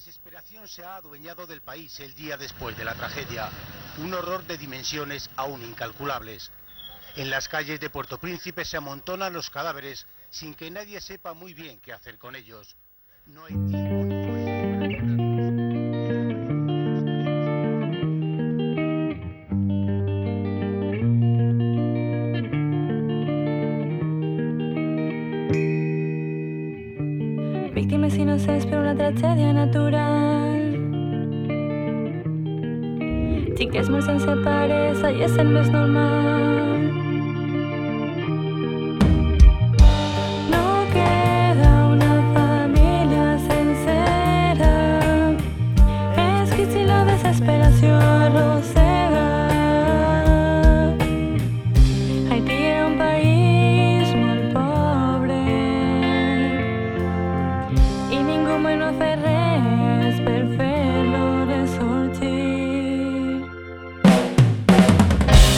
desesperación se ha adueñado del país el día después de la tragedia. Un horror de dimensiones aún incalculables. En las calles de Puerto Príncipe se amontonan los cadáveres sin que nadie sepa muy bien qué hacer con ellos. No hay tiempo. víctimes innocents per una tragèdia natural. Xiquets morts sense pares, allà és el més normal.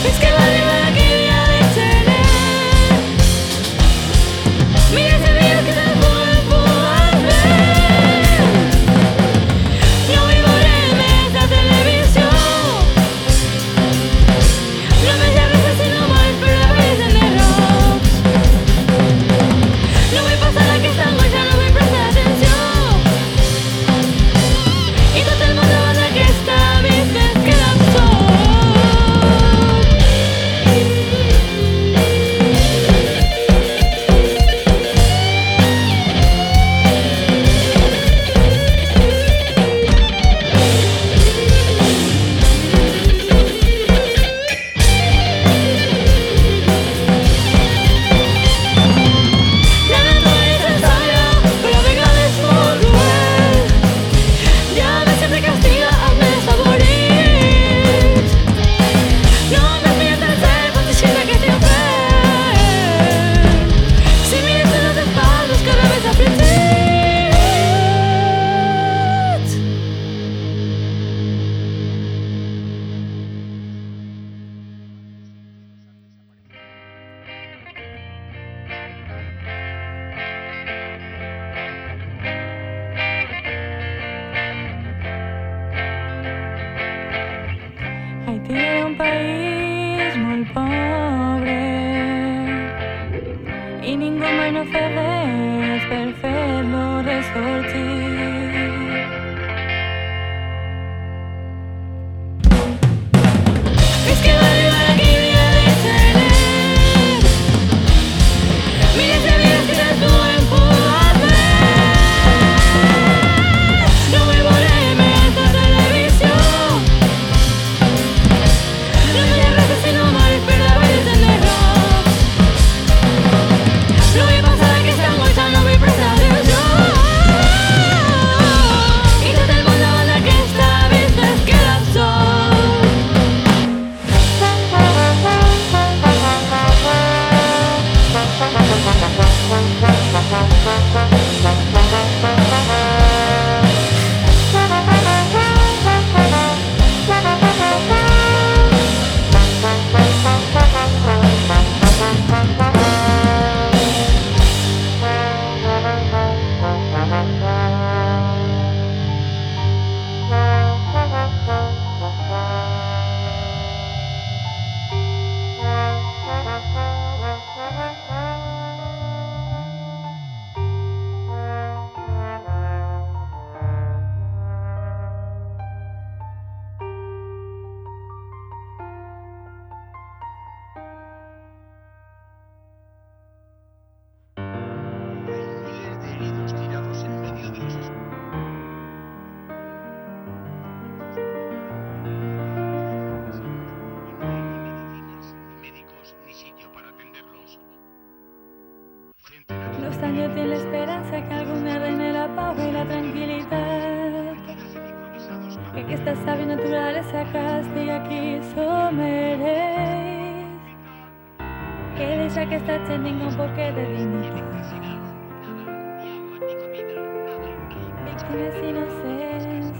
It's good. país muy pobre y ningún bueno beneficio. año tiene la esperanza que alguna reine la paz y la tranquilidad. Que, esta sabia naturaleza castiga quiso merez. Que deixa que esta che ningún porqué de dignidad. Víctimas inocentes.